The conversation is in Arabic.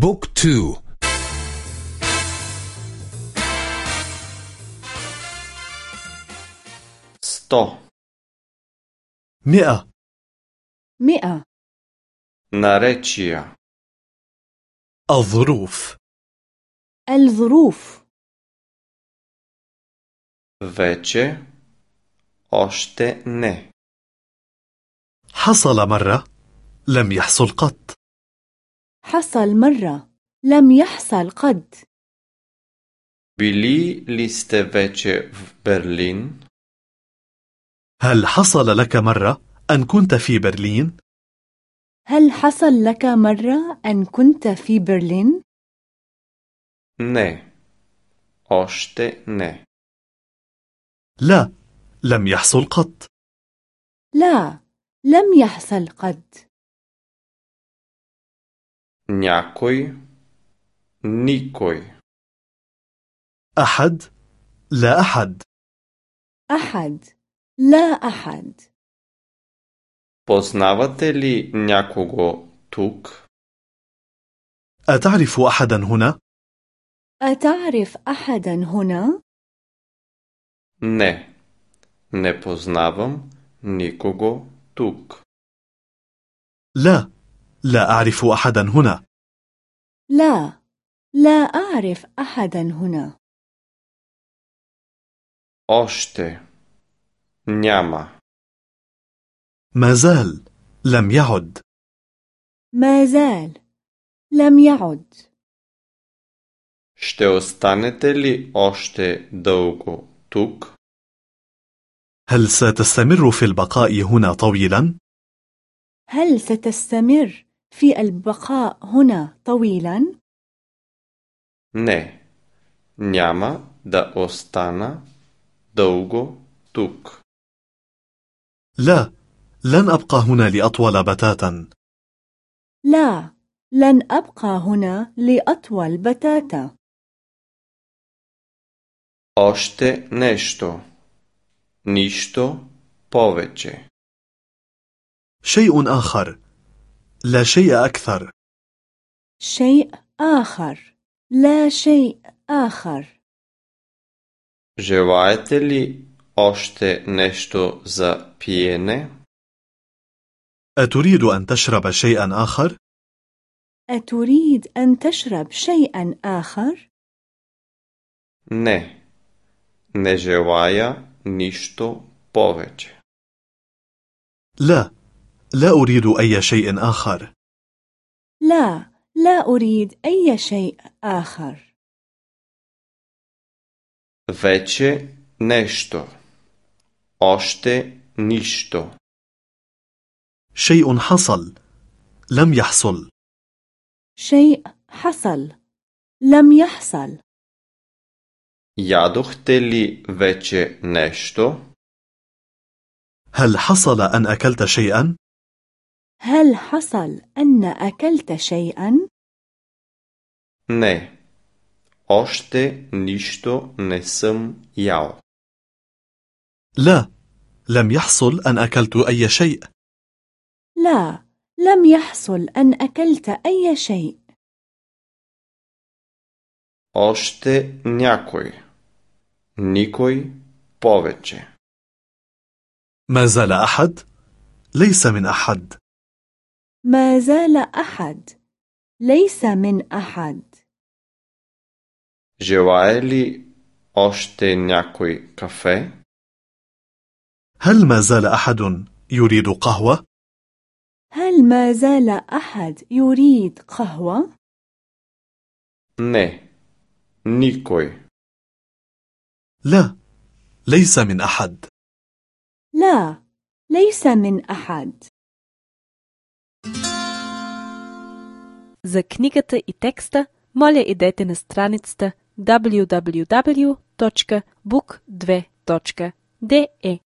بوك تو sto مئة مئة наречија الظروف الظروف веќе оште не حصل مرة لم يحصل قط حصل مرة لم يحصل قد بلي li ste veče v هل حصل لك مرة أن كنت في برلين؟ هل حصل لك مرة أن كنت في برلين؟ Ne. Ošte ne. لا، لم يحصل قط. لا، لم يحصل قد. някој никој أحد لا أحد أحد لا أحد познавате ли някого тук أتعرف أحدا هنا؟ أتعرف أحدا هنا؟ не не познавам никого тук لا لا أعرف أحدا هنا لا لا أعرف أحدا هنا оште няма ما زال لم يعد ما زال لم يعد Ще останете ли още дълго тук? هل ستستمر في البقاء هنا طويلا؟ هل ستستمر في البقاء هنا طويلا؟ Не, няма да остана дълго тук. لا لن أبقى هنا لأطول بتاتا لا لن أبقى هنا لأطول بتاتا Още нещо. Нищо повече. شيء آخر لا شيء أكثر شيء آخر لا شيء آخر Желаете ли още нещо за пиене? أتريد أن تشرب شيئا آخر؟ أتريد أن تشرب شيئا آخر؟ Не. Не желая нищо повече. لا لا أريد أي شيء آخر لا لا أريد أي شيء آخر Вече нещо. Още нищо. شيء حصل لم يحصل شيء حصل لم يحصل Ядохте ли вече нещо? هل حصل أن أكلت شيئا؟ هل حصل أن أكلت شيئا؟ Не. Още нищо не съм ял. لا لم يحصل أن أكلت أي شيء لا لم يحصل أن أكلت أي شيء Още някой. Никой повече. ما زال أحد؟ ليس من أحد ما زال أحد ليس من أحد Желая ли още някой кафе? هل ما زال أحد يريد قهوة؟ هل ما زال أحد يريد قهوة؟ Не. Никой. لا ليس من أحد لا ليس من أحد За книгата и текста, моля идете на страницата www.book2.de